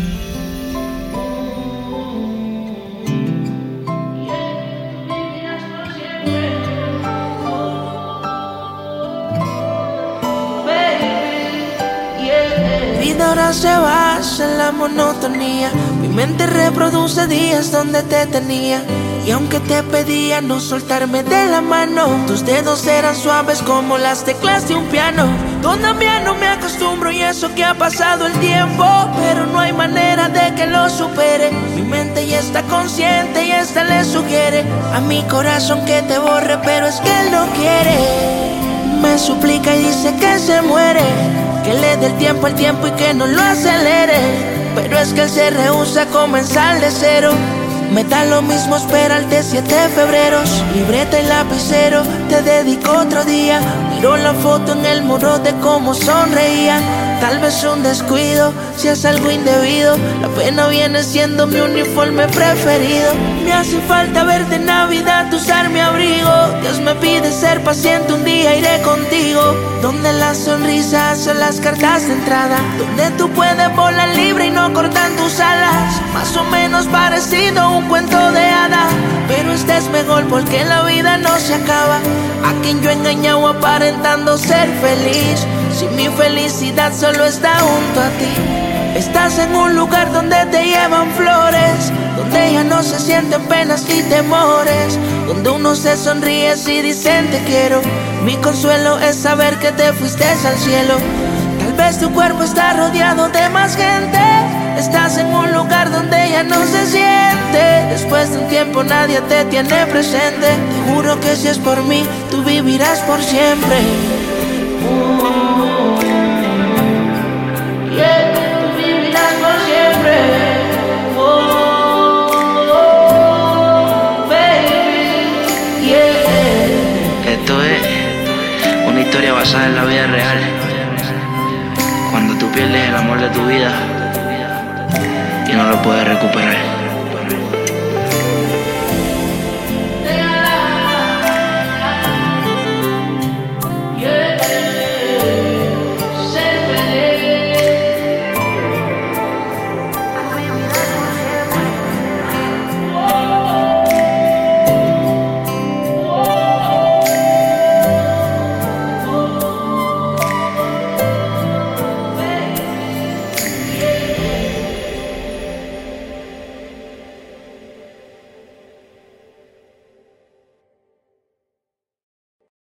Thank you. Ahora se basa en la monotonía. Mi mente reproduce días donde te tenía. Y aunque te pedía no soltarme de la mano, tus dedos eran suaves como las teclas de un piano. Todavía no me acostumbro y eso que ha pasado el tiempo, pero no hay manera de que lo supere. Mi mente ya está consciente y esta le sugiere a mi corazón que te borre, pero es que él no quiere. Me suplica y dice que se muere, que le dé el tiempo al tiempo y que no lo acelere. Pero es que él se rehúsa a comenzar de cero. Me da lo mismo esperar de 7 febreros. Libreta y lapicero, te dedico otro día. Miro la foto en el muro de cómo sonreía. Tal vez un descuido, si es algo indebido. La pena viene siendo mi uniforme preferido. Me hace falta verte en Navidad, usar mi abrigo. Dios me pide ser paciente, un día iré contigo. Donde las sonrisas son las cartas de entrada. Donde tú puedes volar tus alas. Más o menos parecido a un cuento de hadas. Pero este es mejor porque la vida no se acaba. A quien yo engañado aparentando ser feliz. Si mi felicidad solo está junto a ti. Estás en un lugar donde te llevan flores, donde ya no se sienten penas ni temores, donde uno se sonríe y dicen te quiero. Mi consuelo es saber que te fuiste al cielo. Vez tu cuerpo está rodeado de más gente. Estás en un lugar donde ya no se siente. Después de un tiempo nadie te tiene presente. Te juro que si es por mí, tú vivirás por siempre. Tú vivirás por siempre. Esto es una historia basada en la vida real. Pierdes el amor de tu vida y no lo puedes recuperar.